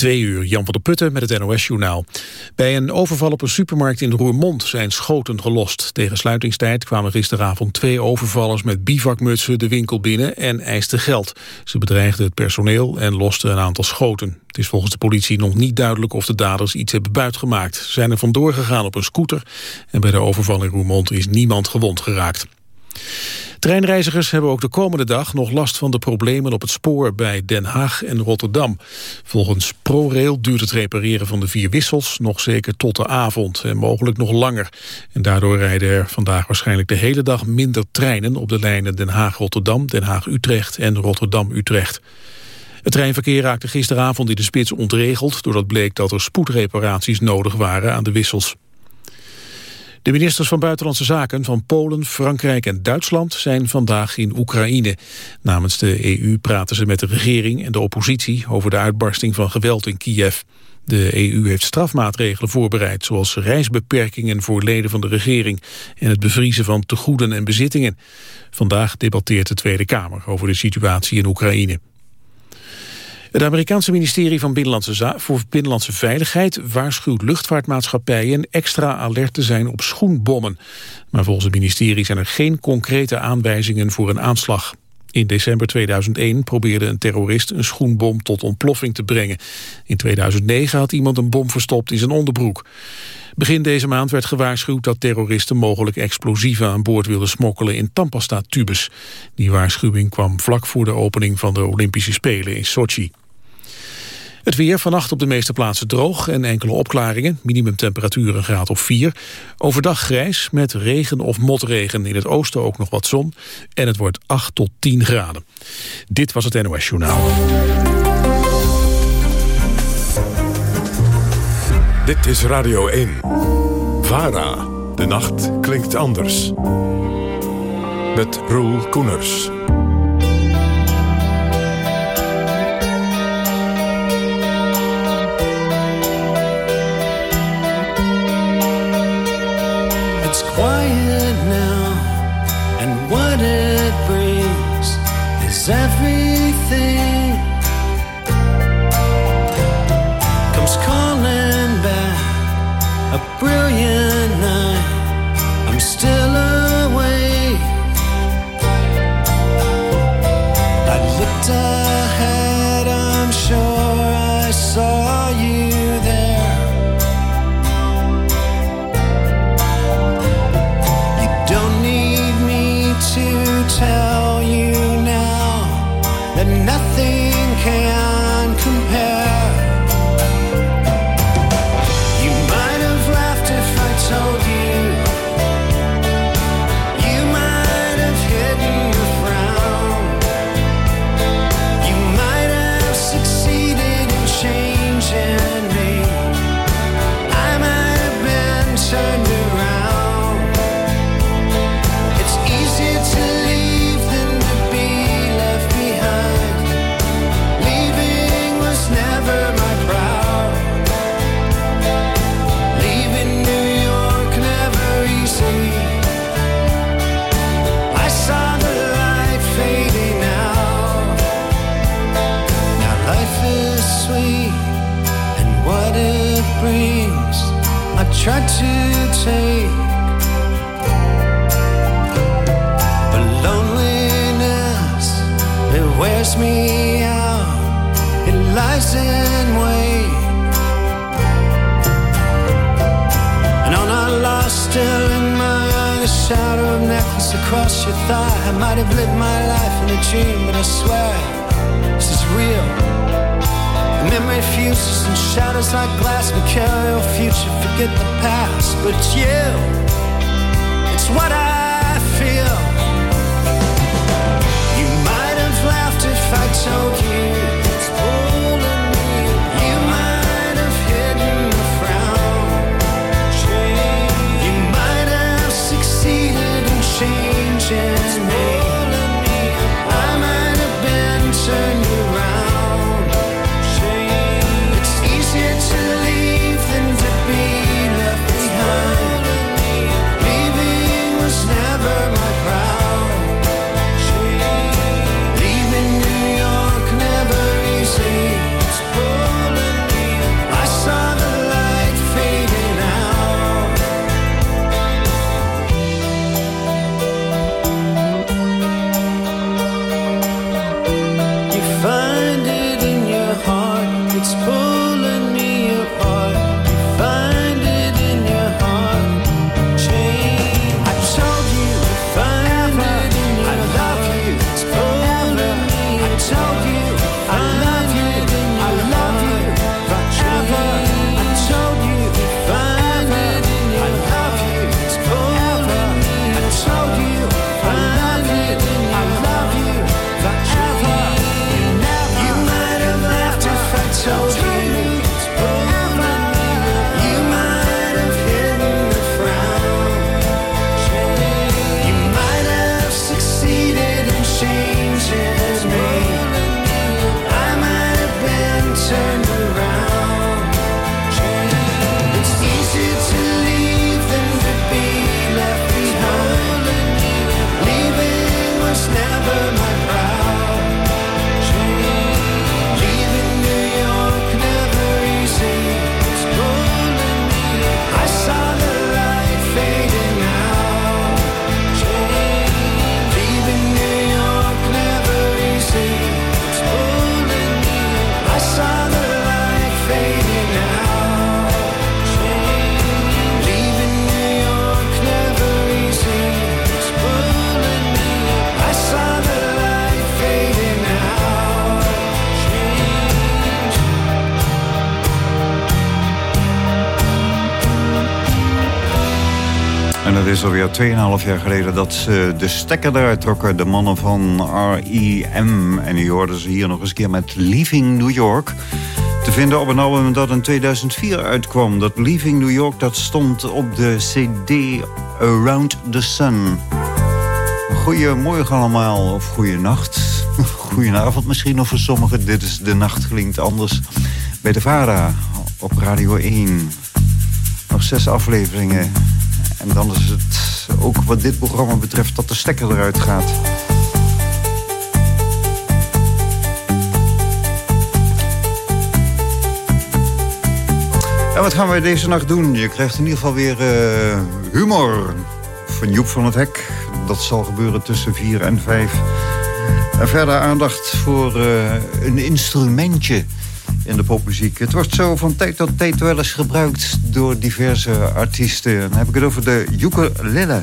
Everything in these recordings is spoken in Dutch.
Twee uur, Jan van der Putten met het NOS-journaal. Bij een overval op een supermarkt in Roermond zijn schoten gelost. Tegen sluitingstijd kwamen gisteravond twee overvallers met bivakmutsen de winkel binnen en eisten geld. Ze bedreigden het personeel en losten een aantal schoten. Het is volgens de politie nog niet duidelijk of de daders iets hebben buitgemaakt. Ze zijn er vandoor gegaan op een scooter en bij de overval in Roermond is niemand gewond geraakt. Treinreizigers hebben ook de komende dag nog last van de problemen op het spoor bij Den Haag en Rotterdam. Volgens ProRail duurt het repareren van de vier wissels nog zeker tot de avond en mogelijk nog langer. En daardoor rijden er vandaag waarschijnlijk de hele dag minder treinen op de lijnen Den Haag-Rotterdam, Den Haag-Utrecht en Rotterdam-Utrecht. Het treinverkeer raakte gisteravond in de spits ontregeld... doordat bleek dat er spoedreparaties nodig waren aan de wissels. De ministers van Buitenlandse Zaken van Polen, Frankrijk en Duitsland zijn vandaag in Oekraïne. Namens de EU praten ze met de regering en de oppositie over de uitbarsting van geweld in Kiev. De EU heeft strafmaatregelen voorbereid, zoals reisbeperkingen voor leden van de regering en het bevriezen van tegoeden en bezittingen. Vandaag debatteert de Tweede Kamer over de situatie in Oekraïne. Het Amerikaanse ministerie van Binnenlandse, voor Binnenlandse Veiligheid waarschuwt luchtvaartmaatschappijen extra alert te zijn op schoenbommen. Maar volgens het ministerie zijn er geen concrete aanwijzingen voor een aanslag. In december 2001 probeerde een terrorist een schoenbom tot ontploffing te brengen. In 2009 had iemand een bom verstopt in zijn onderbroek. Begin deze maand werd gewaarschuwd dat terroristen mogelijk explosieven aan boord wilden smokkelen in tandpasta-tubes. Die waarschuwing kwam vlak voor de opening van de Olympische Spelen in Sochi. Het weer vannacht op de meeste plaatsen droog en enkele opklaringen. Minimumtemperatuur een graad of 4. Overdag grijs met regen of motregen. In het oosten ook nog wat zon. En het wordt 8 tot 10 graden. Dit was het NOS Journaal. Dit is Radio 1. VARA. De nacht klinkt anders. Met Roel Koeners. Everything. Comes calling back a brilliant night. I'm still Try to take. But loneliness, it wears me out. It lies in wait. And on our lost, still in my eye, a shadow of necklace across your thigh. I might have lived my life in a dream, but I swear this is real. Memory fuses and shadows like glass We carry your future, forget the past. But you, it's what I feel. You might have laughed if I told you is alweer 2,5 jaar geleden dat ze de stekker eruit trokken. De mannen van R.E.M. En u hoorde ze hier nog eens een keer met Leaving New York. Te vinden op een album dat in 2004 uitkwam. Dat Leaving New York dat stond op de CD Around the Sun. Goedemorgen allemaal, of goeienacht. Goedenavond misschien, of voor sommigen. Dit is De Nacht Klinkt Anders. Bij de VARA op Radio 1. Nog zes afleveringen. En dan is het ook wat dit programma betreft dat de stekker eruit gaat. En wat gaan wij deze nacht doen? Je krijgt in ieder geval weer uh, humor van Joep van het Hek. Dat zal gebeuren tussen 4 en 5. En verder aandacht voor uh, een instrumentje in de popmuziek. Het wordt zo van tijd tot tijd wel eens gebruikt door diverse artiesten. Dan heb ik het over de ukulele.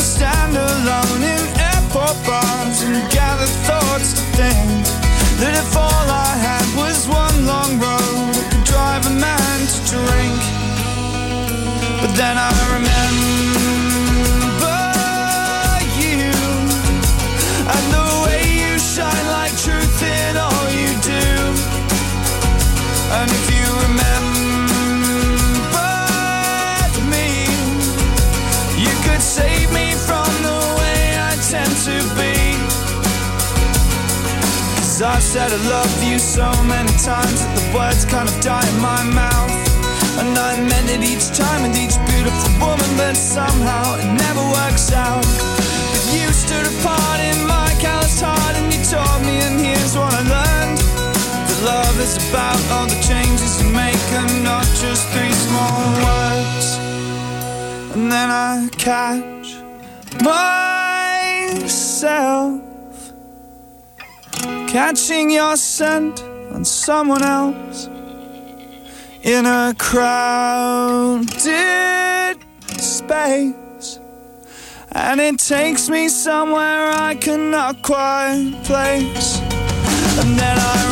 stand alone in airport bars and gather thoughts to think that if all I had was one long road, I could drive a man to drink. But then I remember. Cause I've said I love you so many times that the words kind of die in my mouth. And I meant it each time and each beautiful woman, but somehow it never works out. But you stood apart in my calloused heart, and you taught me, and here's what I learned: that love is about all the changes you make, and not just three small words. And then I catch myself catching your scent on someone else in a crowded space. And it takes me somewhere I cannot quite place. And then I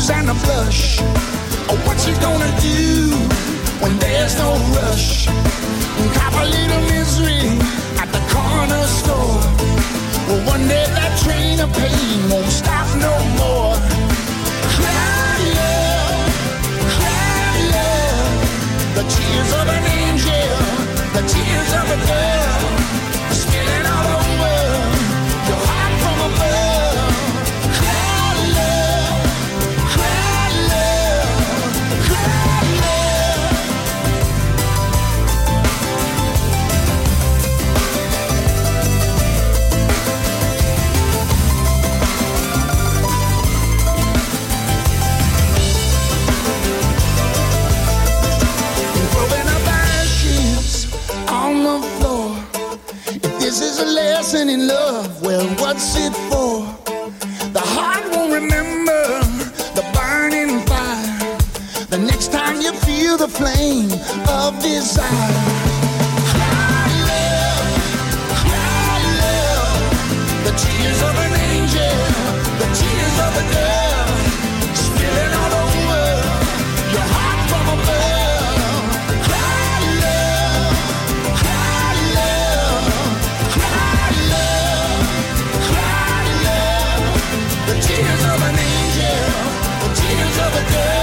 booze and the blush? Or what you gonna do when there's no rush? Cop a little misery at the corner store. Well, one day that train of pain won't stop no more. Cry love, cry love, the tears of an angel, the tears of a girl, lesson in love, well, what's it for? The heart won't remember the burning fire. The next time you feel the flame of desire. Tears of an angel, the tears of a girl, of a girl,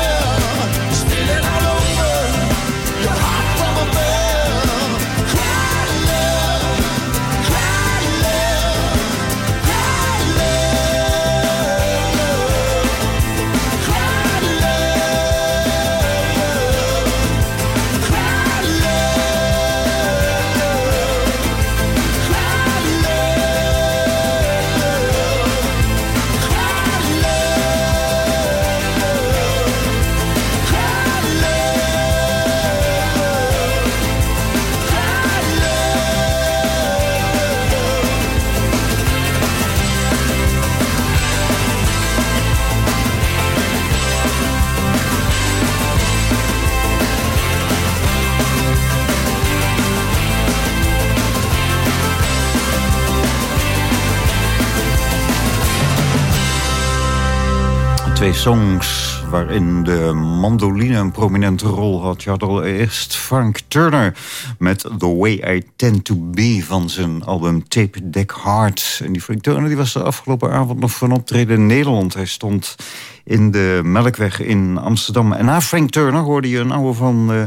songs waarin de mandoline een prominente rol had. Je had al eerst Frank Turner met The Way I Tend To Be... van zijn album Tape Deck Heart. En die Frank Turner die was de afgelopen avond nog van optreden in Nederland. Hij stond in de Melkweg in Amsterdam. En na Frank Turner hoorde je een oude van... eh,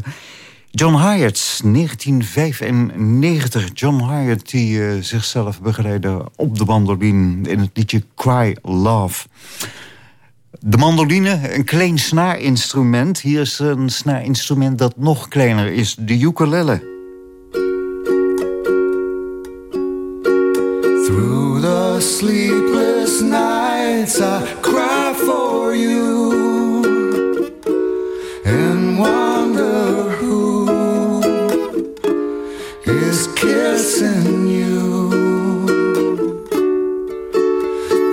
John Hyatt, 1995. John Hyatt die eh, zichzelf begeleidde op de mandoline in het liedje Cry Love. De mandoline, een klein snaarinstrument. Hier is een snaarinstrument dat nog kleiner is, de ukulele. Through the sleepless nights, I cry for you and wonder who is kissing you.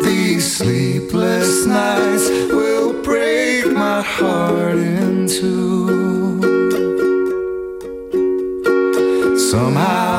These sleepless nights will break my heart in two. Somehow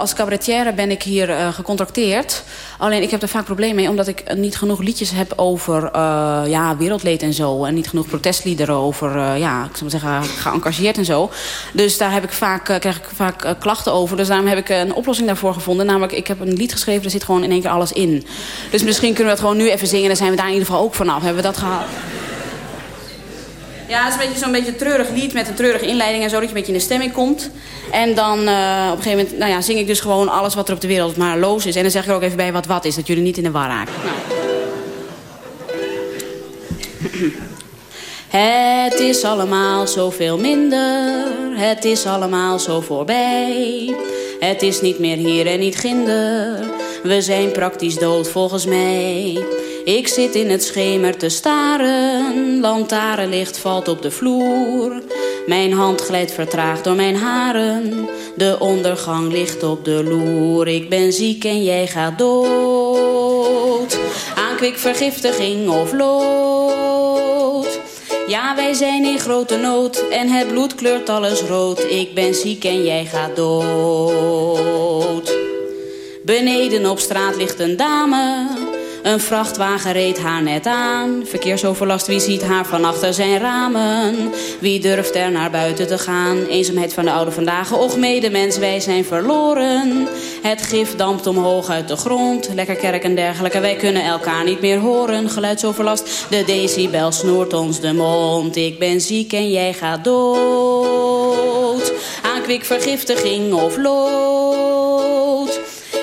als cabaretière ben ik hier uh, gecontracteerd. Alleen ik heb er vaak problemen mee... omdat ik niet genoeg liedjes heb over uh, ja, wereldleed en zo. En niet genoeg protestliederen over, uh, ja, ik zou maar zeggen, geëngageerd en zo. Dus daar heb ik vaak, krijg ik vaak klachten over. Dus daarom heb ik een oplossing daarvoor gevonden. Namelijk, ik heb een lied geschreven, er zit gewoon in één keer alles in. Dus misschien kunnen we het gewoon nu even zingen... en dan zijn we daar in ieder geval ook vanaf. Hebben we dat gehad? Ja, het is een beetje zo'n beetje treurig lied met een treurige inleiding en zo, dat je een beetje in de stemming komt. En dan uh, op een gegeven moment nou ja, zing ik dus gewoon alles wat er op de wereld maar los is. En dan zeg ik er ook even bij wat wat is, dat jullie niet in de war raken. Nou. Het is allemaal zoveel minder, het is allemaal zo voorbij. Het is niet meer hier en niet ginder, we zijn praktisch dood volgens mij. Ik zit in het schemer te staren, lantaarnlicht valt op de vloer. Mijn hand glijdt vertraagd door mijn haren, de ondergang ligt op de loer. Ik ben ziek en jij gaat dood, aan kwikvergiftiging of lood. Ja, wij zijn in grote nood en het bloed kleurt alles rood. Ik ben ziek en jij gaat dood. Beneden op straat ligt een dame een vrachtwagen reed haar net aan. Verkeersoverlast, wie ziet haar van achter zijn ramen? Wie durft er naar buiten te gaan? Eenzaamheid van de oude vandaag. Och, medemens, wij zijn verloren. Het gif dampt omhoog uit de grond. Lekker kerk en dergelijke, wij kunnen elkaar niet meer horen. Geluidsoverlast, de decibel snoert ons de mond. Ik ben ziek en jij gaat dood. Aan kwikvergiftiging of lood.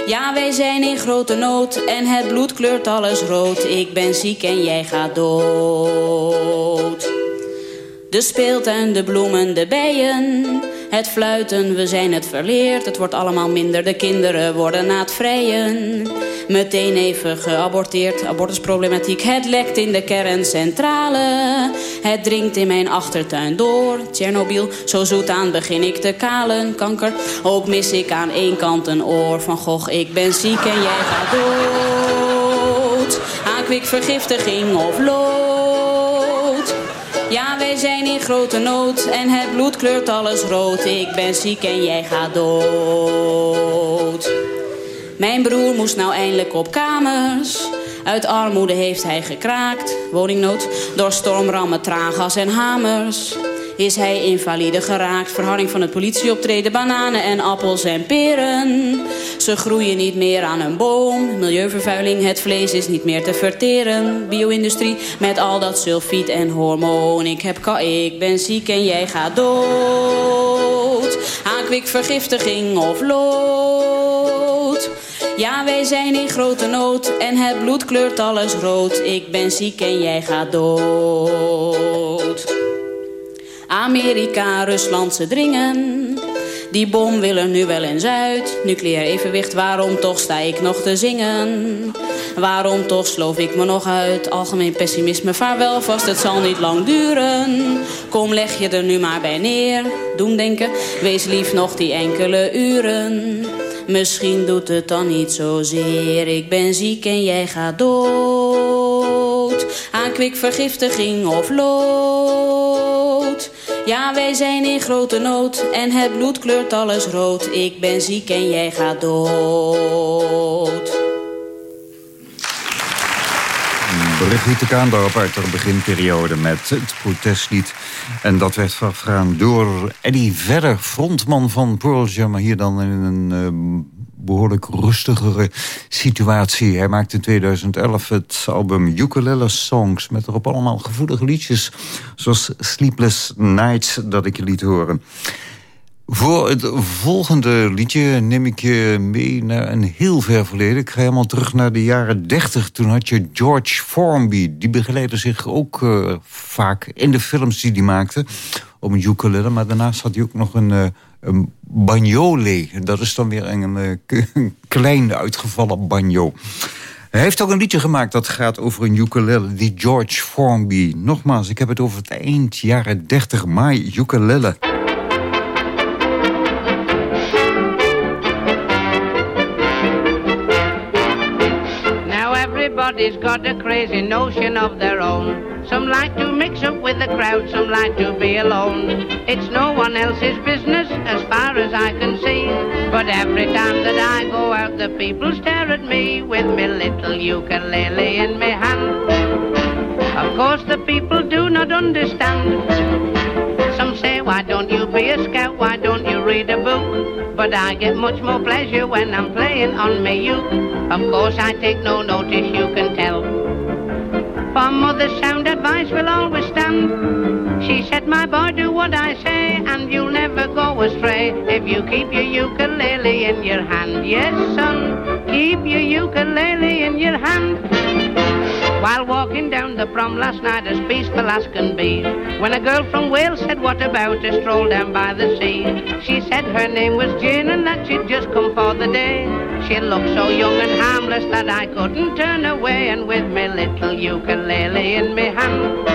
Ja, wij zijn in grote nood en het bloed kleurt alles rood. Ik ben ziek en jij gaat dood. De speeltuin, de bloemen, de bijen. Het fluiten, we zijn het verleerd. Het wordt allemaal minder, de kinderen worden na het vrijen. Meteen even geaborteerd, abortusproblematiek. Het lekt in de kerncentrale. Het dringt in mijn achtertuin door. Tsjernobyl, zo zoet aan begin ik te kalen. Kanker, ook mis ik aan één kant een oor. Van Gogh, ik ben ziek en jij gaat dood. Aan kwikvergiftiging of lood. Wij zijn in grote nood en het bloed kleurt alles rood. Ik ben ziek en jij gaat dood. Mijn broer moest nou eindelijk op kamers. Uit armoede heeft hij gekraakt. Woningnood door stormrammen, traangas en hamers. Is hij invalide geraakt. Verharding van het politieoptreden. Bananen en appels en peren. Ze groeien niet meer aan een boom. Milieuvervuiling, het vlees is niet meer te verteren. Bio-industrie met al dat sulfiet en hormoon. Ik heb ik ben ziek en jij gaat dood. Aan kwikvergiftiging of lood. Ja, wij zijn in grote nood en het bloed kleurt alles rood. Ik ben ziek en jij gaat dood. Amerika, Rusland, ze dringen. Die bom wil er nu wel eens uit. Nucleair evenwicht, waarom toch sta ik nog te zingen? Waarom toch sloof ik me nog uit? Algemeen pessimisme, vaarwel vast, het zal niet lang duren. Kom, leg je er nu maar bij neer. Doen denken, wees lief nog die enkele uren. Misschien doet het dan niet zozeer. Ik ben ziek en jij gaat dood. Aan kwikvergiftiging of lood. Ja, wij zijn in grote nood en het bloed kleurt alles rood. Ik ben ziek en jij gaat dood. Brigitte Kaandorp uit de beginperiode met het protestlied. En dat werd vergaan door Eddie Vedder, frontman van Pearl Jam. Hier dan in een uh, behoorlijk rustigere situatie. Hij maakte in 2011 het album Ukulele Songs... met erop allemaal gevoelige liedjes, zoals Sleepless Nights... dat ik je liet horen. Voor het volgende liedje neem ik je mee naar een heel ver verleden. Ik ga helemaal terug naar de jaren 30. Toen had je George Formby. Die begeleidde zich ook uh, vaak in de films die hij maakte. Een ukulele. Maar daarnaast had hij ook nog een, uh, een banjole. Dat is dan weer een, een klein uitgevallen banjo. Hij heeft ook een liedje gemaakt dat gaat over een ukulele. Die George Formby. Nogmaals, ik heb het over het eind jaren 30. My Ukulele. Everybody's got a crazy notion of their own. Some like to mix up with the crowd, some like to be alone. It's no one else's business as far as I can see. But every time that I go out, the people stare at me with me little ukulele in my hand. Of course, the people do not understand. Why don't you be a scout? Why don't you read a book? But I get much more pleasure when I'm playing on my uke. Of course, I take no notice, you can tell. For mother's sound advice will always stand. She said, my boy, do what I say, and you'll never go astray if you keep your ukulele in your hand. Yes, son, keep your ukulele in your hand. While walking down the prom last night as peaceful as can be, when a girl from Wales said, what about a stroll down by the sea? She said her name was Jane and that she'd just come for the day. She looked so young and harmless that I couldn't turn away, and with me little ukulele in me hand,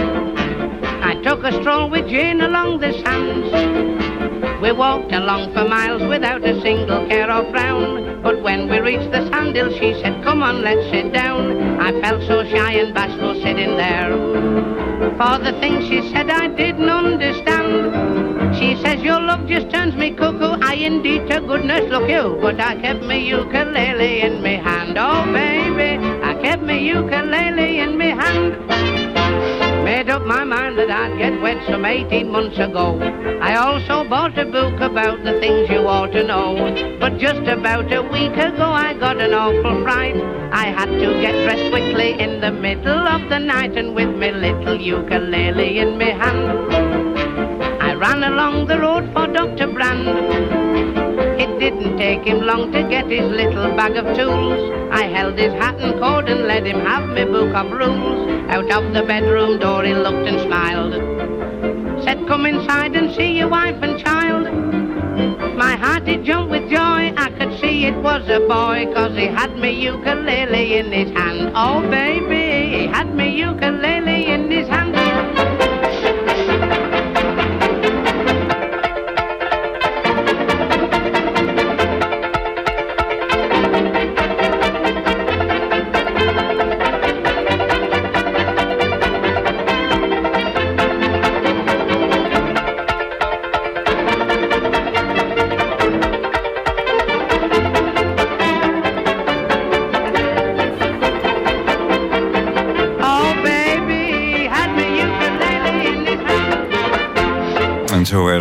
I took a stroll with Jane along the sands. We walked along for miles without a single care or frown. But when we reached the sandhill, she said, Come on, let's sit down. I felt so shy and bashful sitting there. For the things she said, I didn't understand. She says, Your love just turns me cuckoo. I indeed to goodness look you. But I kept my ukulele in me hand. Oh, baby, I kept my ukulele in me hand. Made up my mind that I'd get wed some 18 months ago. I also bought a book about the things you ought to know. But just about a week ago I got an awful fright. I had to get dressed quickly in the middle of the night and with my little ukulele in my hand. I ran along the road for Dr. Brand. It didn't take him long to get his little bag of tools. I held his hat and coat and let him have my book of rules. Out of the bedroom door he looked and smiled. Said, come inside and see your wife and child. My heart did jump with joy. I could see it was a boy, cause he had me ukulele in his hand. Oh, baby, he had me ukulele in his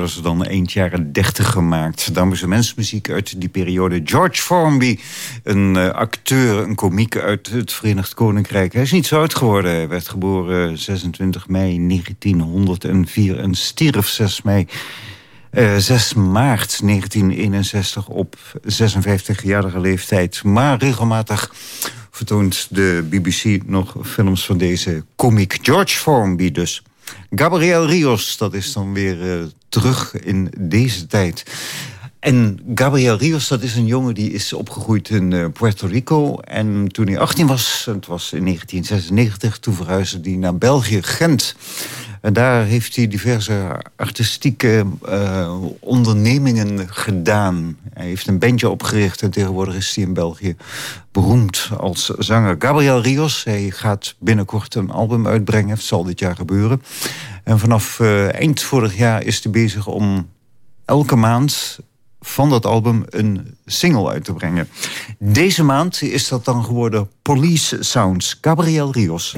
ze dan eind jaren 30 gemaakt. Dames en mensmuziek uit die periode. George Formby, een uh, acteur, een komiek uit het Verenigd Koninkrijk. Hij is niet zo oud geworden. Hij werd geboren 26 mei 1904 en stierf 6 mei... Uh, 6 maart 1961 op 56-jarige leeftijd. Maar regelmatig vertoont de BBC nog films van deze komiek. George Formby dus. Gabriel Rios, dat is dan weer uh, terug in deze tijd. En Gabriel Rios, dat is een jongen die is opgegroeid in uh, Puerto Rico. En toen hij 18 was, het was in 1996, toen verhuisde hij naar België, Gent. En daar heeft hij diverse artistieke uh, ondernemingen gedaan. Hij heeft een bandje opgericht en tegenwoordig is hij in België beroemd als zanger. Gabriel Rios, hij gaat binnenkort een album uitbrengen. Het zal dit jaar gebeuren. En vanaf uh, eind vorig jaar is hij bezig om elke maand van dat album een single uit te brengen. Deze maand is dat dan geworden Police Sounds. Gabriel Rios.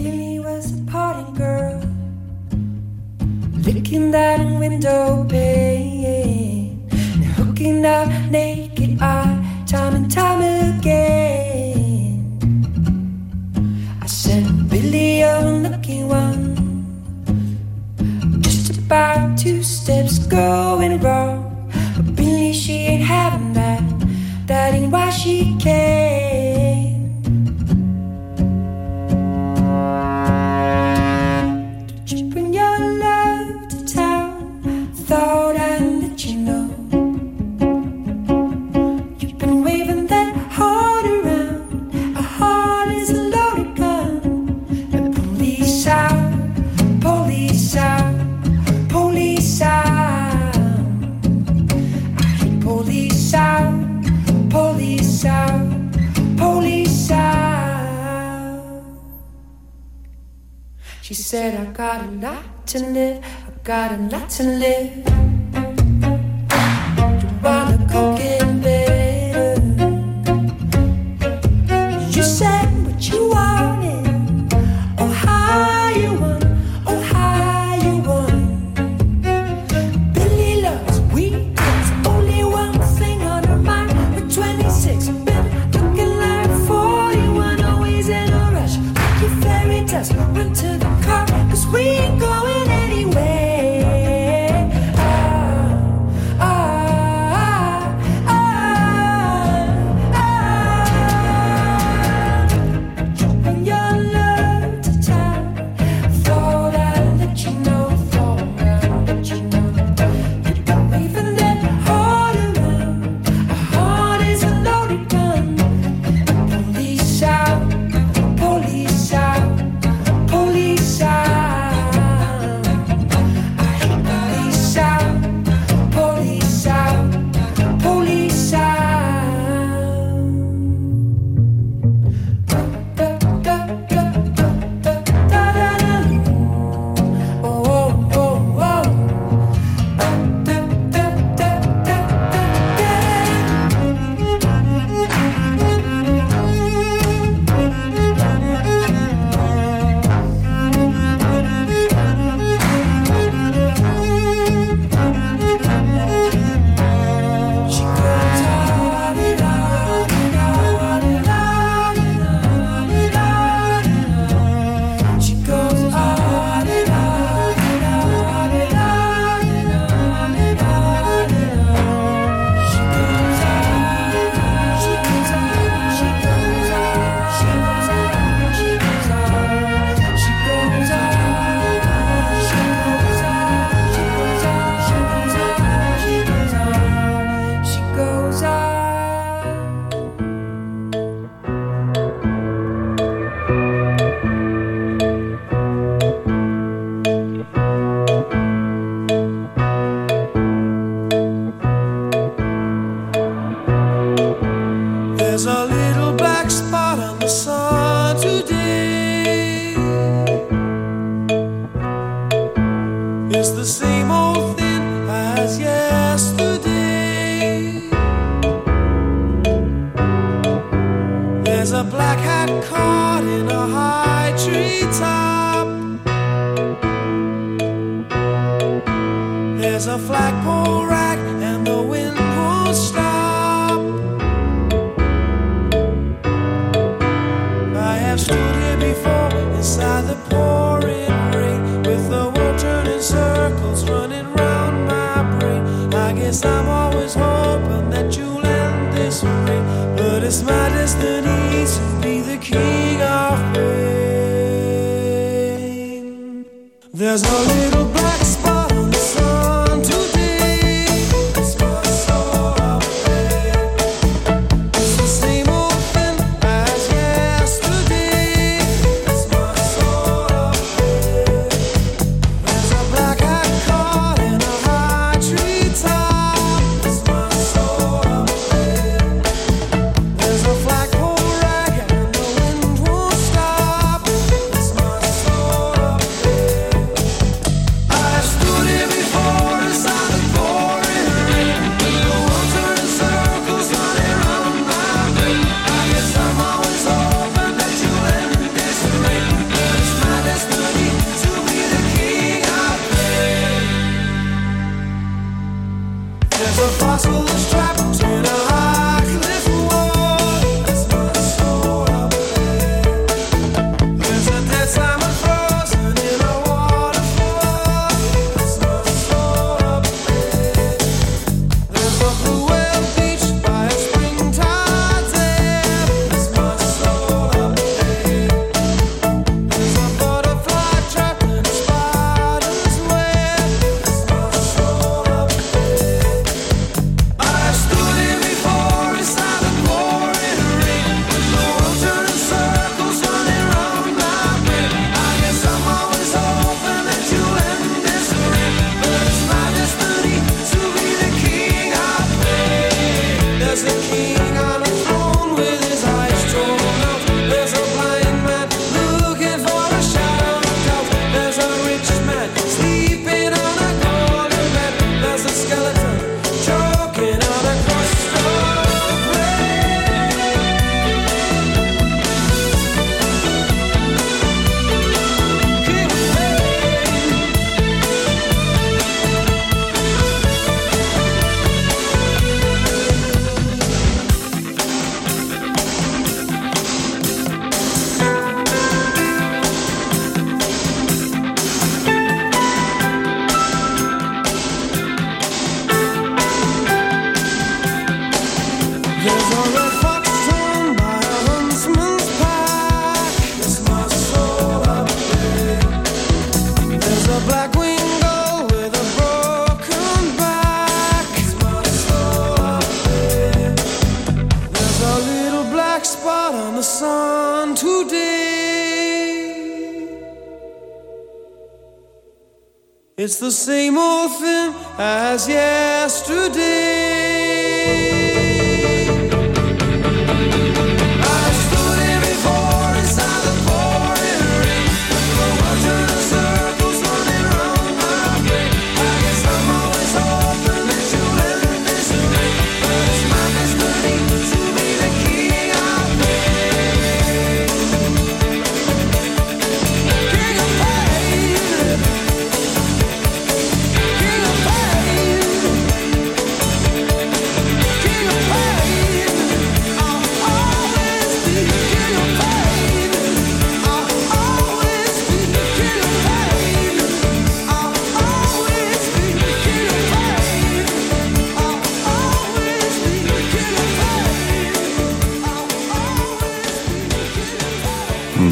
Looking down window pane and hooking up naked eye time and time again. I sent Billy a lucky one, just about two steps going wrong. But Billy, she ain't having that. That ain't why she came. got a lot to live. I got a lot to live. there's no to be the king of pain. There's little black. It's the same old thing as yesterday.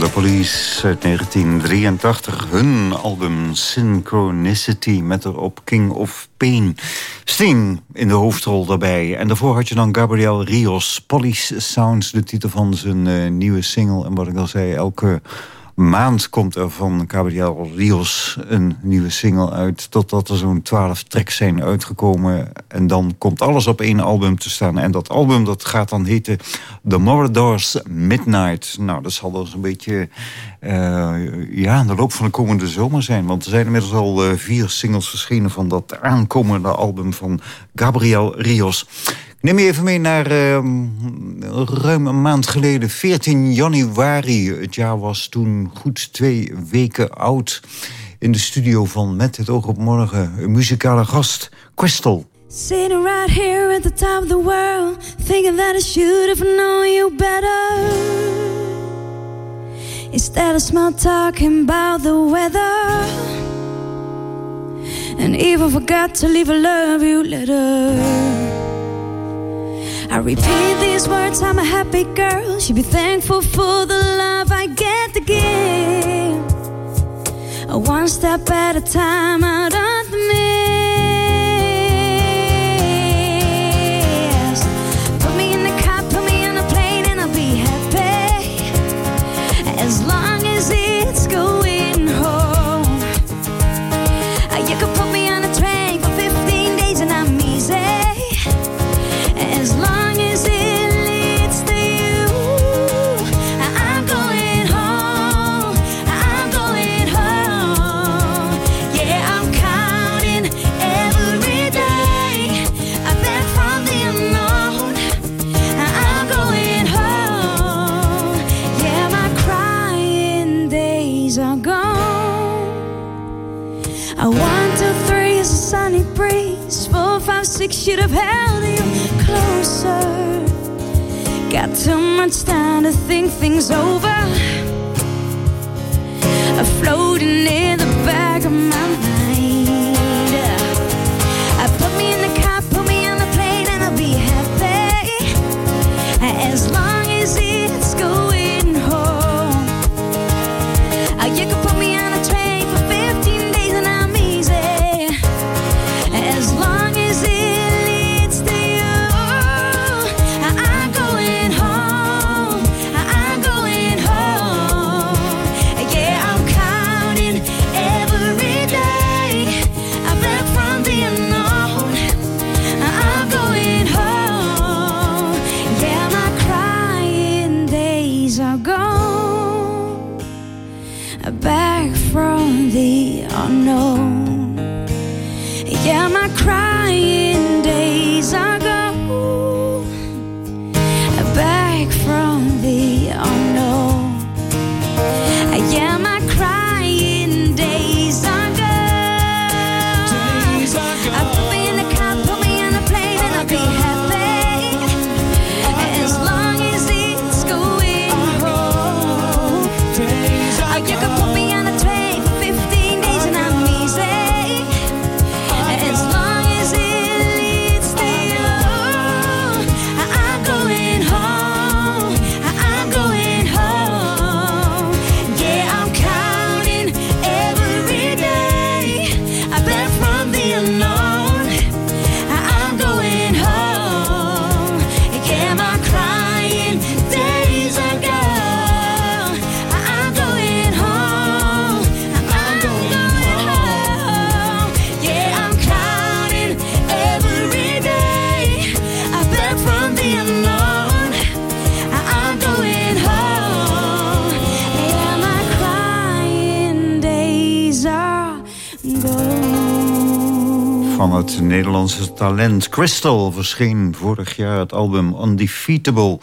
Police uit 1983. Hun album Synchronicity met erop King of Pain. Sting in de hoofdrol daarbij. En daarvoor had je dan Gabriel Rios. Police Sounds, de titel van zijn uh, nieuwe single. En wat ik al zei, elke maand komt er van Gabriel Rios een nieuwe single uit. Totdat er zo'n twaalf tracks zijn uitgekomen. En dan komt alles op één album te staan. En dat album dat gaat dan heten The Moradors Midnight. Nou, dat zal dus een beetje uh, ja, in de loop van de komende zomer zijn. Want er zijn inmiddels al uh, vier singles verschenen... van dat aankomende album van Gabriel Rios. Neem je even mee naar uh, ruim een maand geleden, 14 januari. Het jaar was toen goed twee weken oud. In de studio van Met het oog op morgen, een muzikale gast, Crystal. Sitting right here at the top of the world Thinking that I should have known you better Instead of small talking about the weather And even forgot to leave a love you letter I repeat these words, I'm a happy girl. Should be thankful for the love I get to give. One step at a time out of the mist. Six should have held you closer. Got too much time to think things over. I'm floating in Nederlandse talent. Crystal verscheen vorig jaar het album Undefeatable.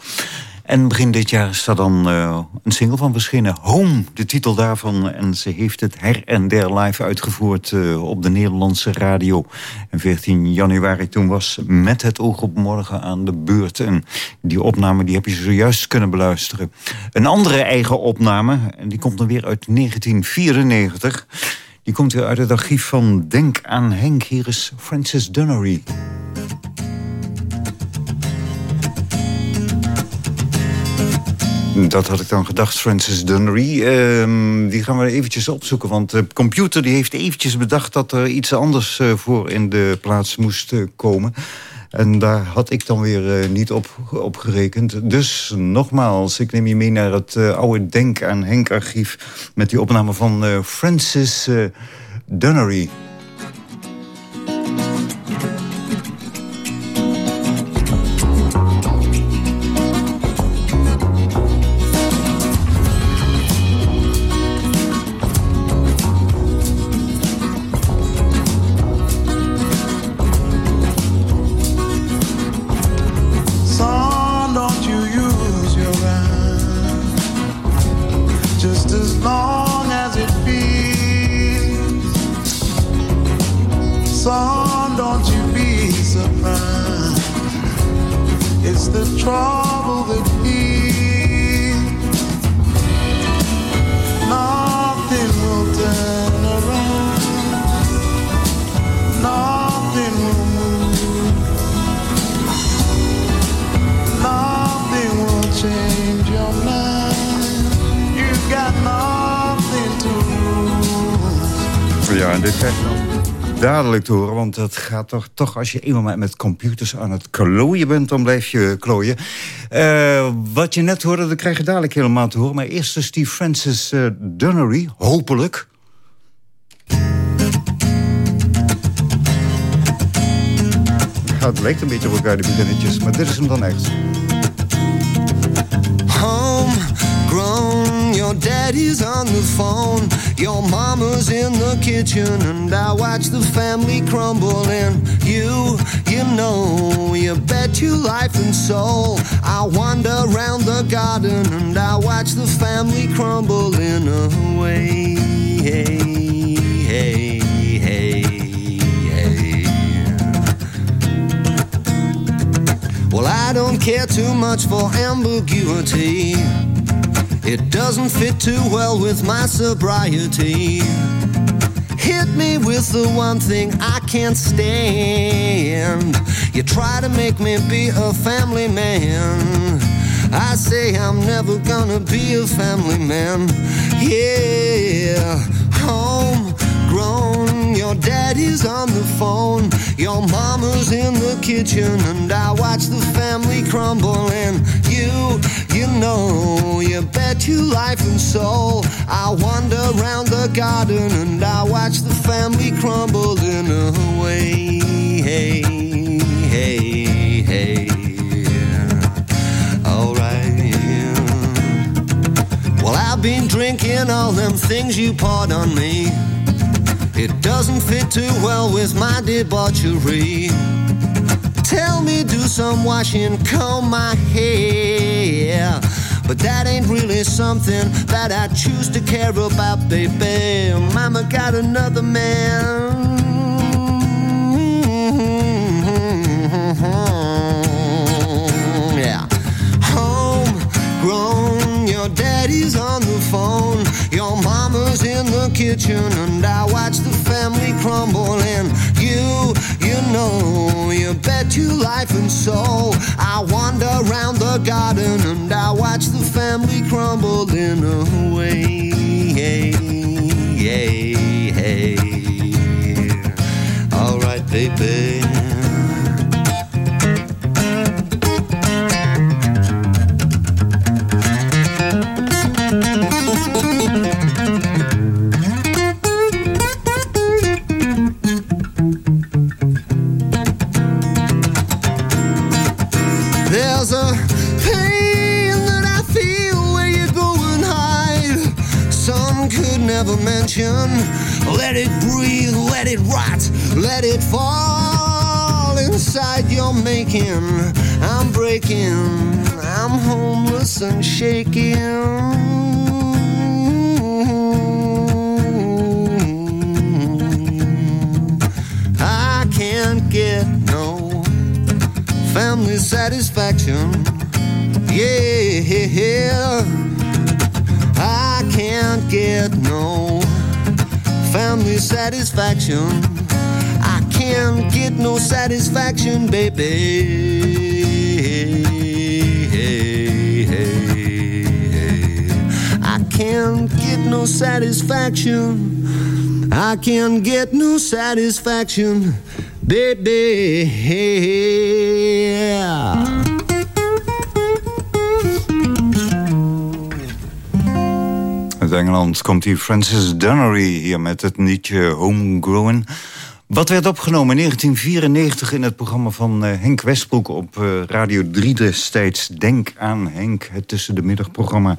En begin dit jaar is daar dan uh, een single van verschenen. Home, de titel daarvan. En ze heeft het her en der live uitgevoerd uh, op de Nederlandse radio. En 14 januari toen was Met het oog op morgen aan de beurt. En die opname die heb je zojuist kunnen beluisteren. Een andere eigen opname, en die komt dan weer uit 1994... Die komt weer uit het archief van Denk aan Henk. Hier is Francis Dunnery. Dat had ik dan gedacht, Francis Dunnery. Uh, die gaan we eventjes opzoeken, want de computer die heeft eventjes bedacht... dat er iets anders uh, voor in de plaats moest uh, komen. En daar had ik dan weer uh, niet op, op gerekend. Dus nogmaals, ik neem je mee naar het uh, oude Denk aan Henk archief... met die opname van uh, Francis Dunnery. Horen. Want het gaat toch, toch als je eenmaal met computers aan het klooien bent... dan blijf je klooien. Uh, wat je net hoorde, dat krijg je dadelijk helemaal te horen. Maar eerst dus die Francis uh, Dunnery, hopelijk... Het lijkt een beetje op elkaar, die beginnetjes. Maar dit is hem dan echt. Your daddy's on the phone. Your mama's in the kitchen, and I watch the family crumble. And you, you know, you bet your life and soul. I wander around the garden, and I watch the family crumble in a way. Well, I don't care too much for ambiguity. It doesn't fit too well with my sobriety. Hit me with the one thing I can't stand. You try to make me be a family man. I say I'm never gonna be a family man. Yeah. Your daddy's on the phone. Your mama's in the kitchen, and I watch the family crumble. And you, you know, you bet your life and soul. I wander around the garden, and I watch the family crumble in a way. Hey, hey, hey. I've been drinking all them things you poured on me. It doesn't fit too well with my debauchery. Tell me, do some washing, comb my hair. But that ain't really something that I choose to care about, baby. Mama got another man. Your daddy's on the phone. Your mama's in the kitchen, and I watch the family crumble. And you, you know, you bet your life and soul. I wander around the garden, and I watch the family crumble in a way. All right, baby. Let it breathe, let it rot, Let it fall inside your making. I'm breaking, I'm homeless and shaking. I can't get no family satisfaction. Yeah, I can't get no family satisfaction. I can't get no satisfaction, baby. I can't get no satisfaction. I can't get no satisfaction, baby. Engeland komt hier Francis Dunnery hier met het liedje Homegrown. Wat werd opgenomen in 1994 in het programma van eh, Henk Westbroek op eh, Radio 3 destijds. Denk aan Henk, het tussen de middagprogramma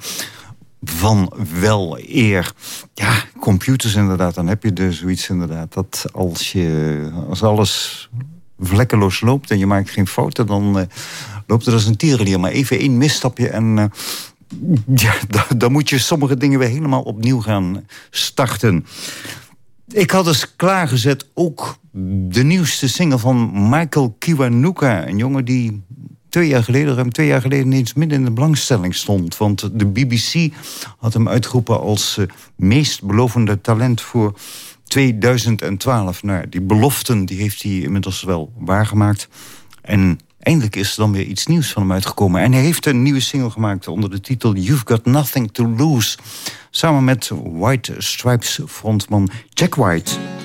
van wel eer. Ja, computers inderdaad, dan heb je dus zoiets inderdaad. Dat als, je, als alles vlekkeloos loopt en je maakt geen fouten... dan eh, loopt er als een tierenlier. Maar even één misstapje en... ja, da- dan moet je sommige dingen weer helemaal opnieuw gaan starten. Ik had dus klaargezet ook de nieuwste single van Michael Kiwanuka. Een jongen die twee jaar geleden, ruim twee jaar geleden... ineens midden in de belangstelling stond. Want de BBC had hem uitgeroepen als eh, meest belovende talent voor 2012. Nou, die beloften die heeft hij inmiddels wel waargemaakt. En eindelijk is er dan weer iets nieuws van hem uitgekomen. En hij heeft een nieuwe single gemaakt onder de titel You've Got Nothing to Lose. Samen met White Stripes frontman Jack White.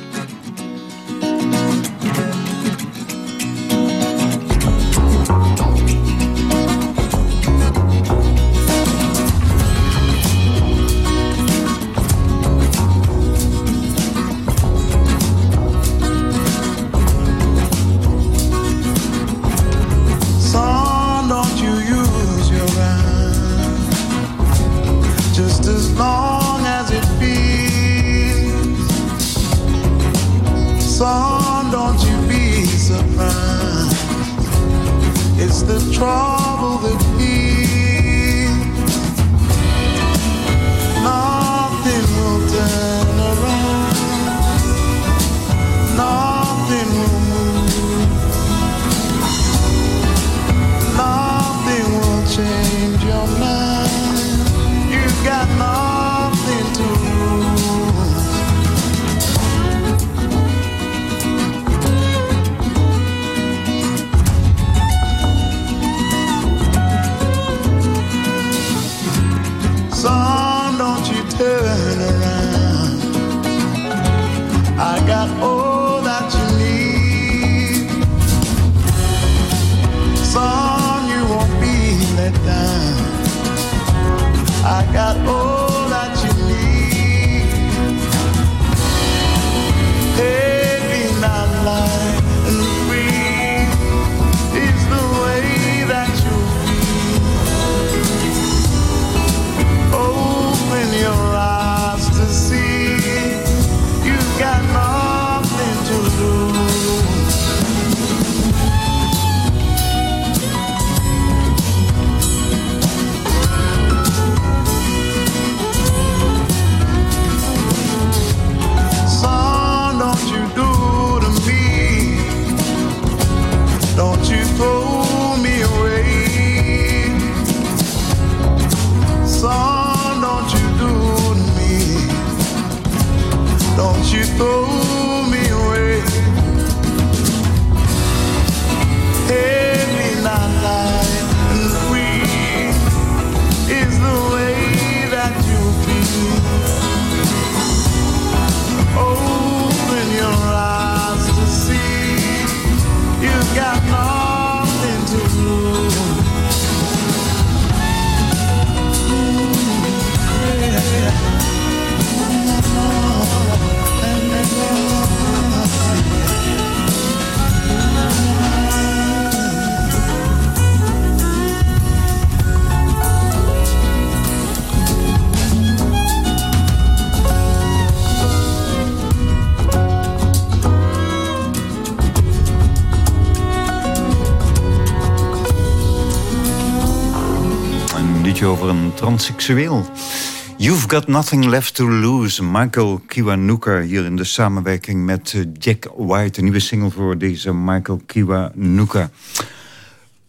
You've Got Nothing Left to Lose. Michael Kiwanuka hier in de samenwerking met eh, Jack White. Een nieuwe single voor deze Michael Kiwanuka.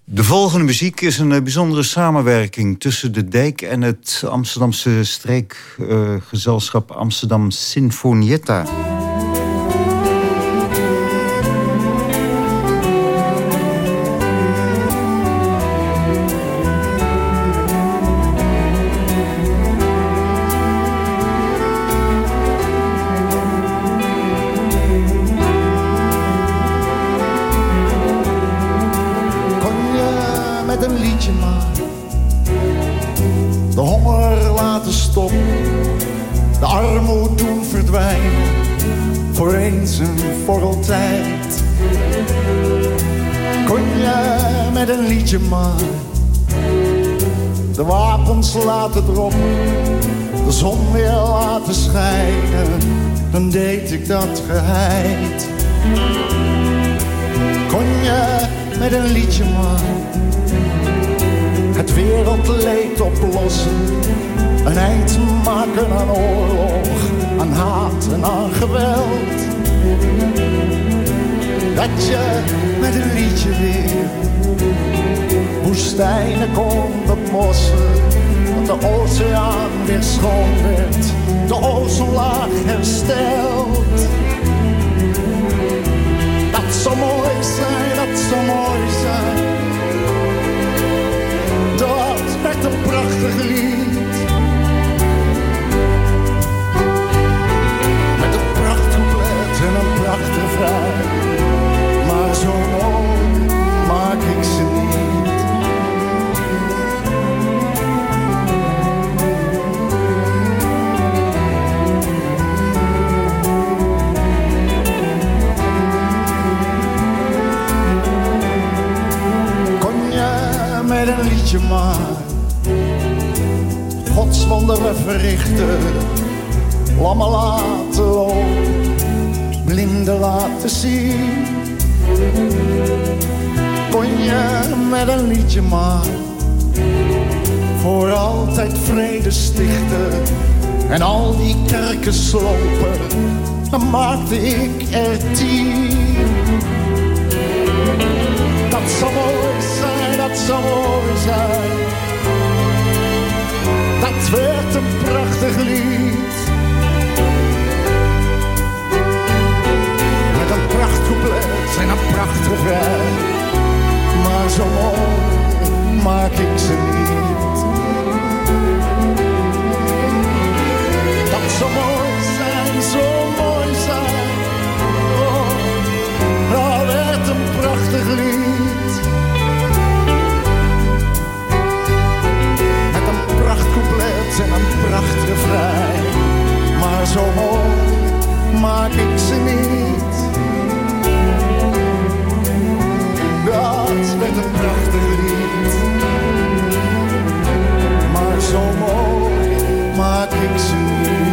De volgende muziek is een eh, bijzondere samenwerking tussen de dijk en het Amsterdamse streekgezelschap Amsterdam Sinfonietta. Maar de wapens laten droppen, de zon weer laten schijnen, dan deed ik dat geheid. Kon je met een liedje maar het wereldleed oplossen, een eind maken aan oorlog, aan haat en aan geweld. Dat je met een liedje weer woestijnen kon bemossen, dat de oceaan weer schoon werd, de ozonlaag hersteld. Dat zou mooi zijn, dat zou mooi zijn. Dat werd een prachtig lied. Met een prachtcouplet en een prachtig vrij. Maar zo mooi liedje maar. Gods verrichten, lammen laten lopen, blinden laten zien. Kon je met een liedje maar. Voor altijd vrede stichten. En al die kerken slopen, dan maakte ik er tien. Mooi zijn. Dat werd een prachtig lied. Met een prachtcouplet en een prachtig vrij. Maar zo mooi maak ik ze niet. Maar zo mooi, maak ik ze niet. Dat werd een prachtig lied. Maar zo mooi maak ik ze niet.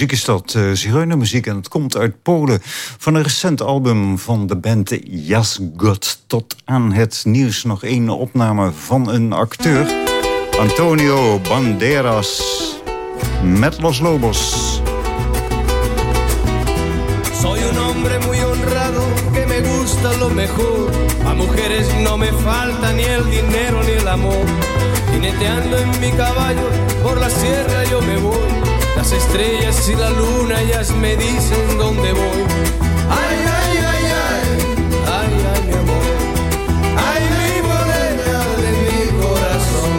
Muziek is dat, uh, muziek en het komt uit Polen. Van een recent album van de band Jasgot tot aan het nieuws. Nog één opname van een acteur, Antonio Banderas, met Los Lobos. Soy un hombre muy honrado que me gusta lo mejor. A mujeres no me falta ni el dinero ni el amor. Jineteando en mi caballo por la sierra yo me voy. Las estrellas y la luna ellas me dicen dónde voy. Ay, ay, ay, ay, ay, ay, mi amor. Ay, mi morena de mi corazón.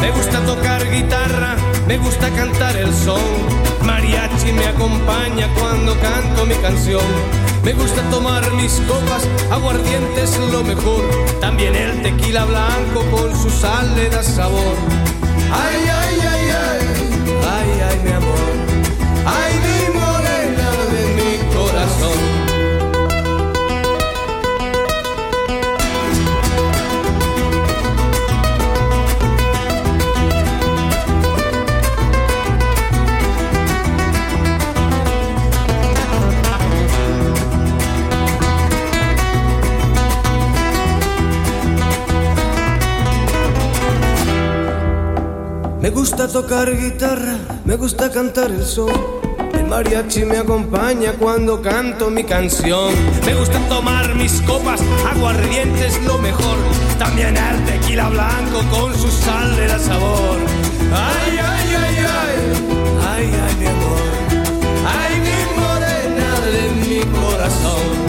Me gusta tocar guitarra, me gusta cantar el son mariachi me acompaña cuando canto mi canción. Me gusta tomar mis copas, aguardientes lo mejor. También el tequila blanco con su sal le da sabor. Ay, ay, ay, ay, ay, ay, mi amor. Ay, Me gusta tocar guitarra, me gusta cantar el sol. El mariachi me acompaña cuando canto mi canción. Me gusta tomar mis copas, aguardientes lo mejor. También el tequila blanco con su sal de la sabor. Ay, ay, ay, ay, ay, ay, mi amor. Ay, mi morena de mi corazón.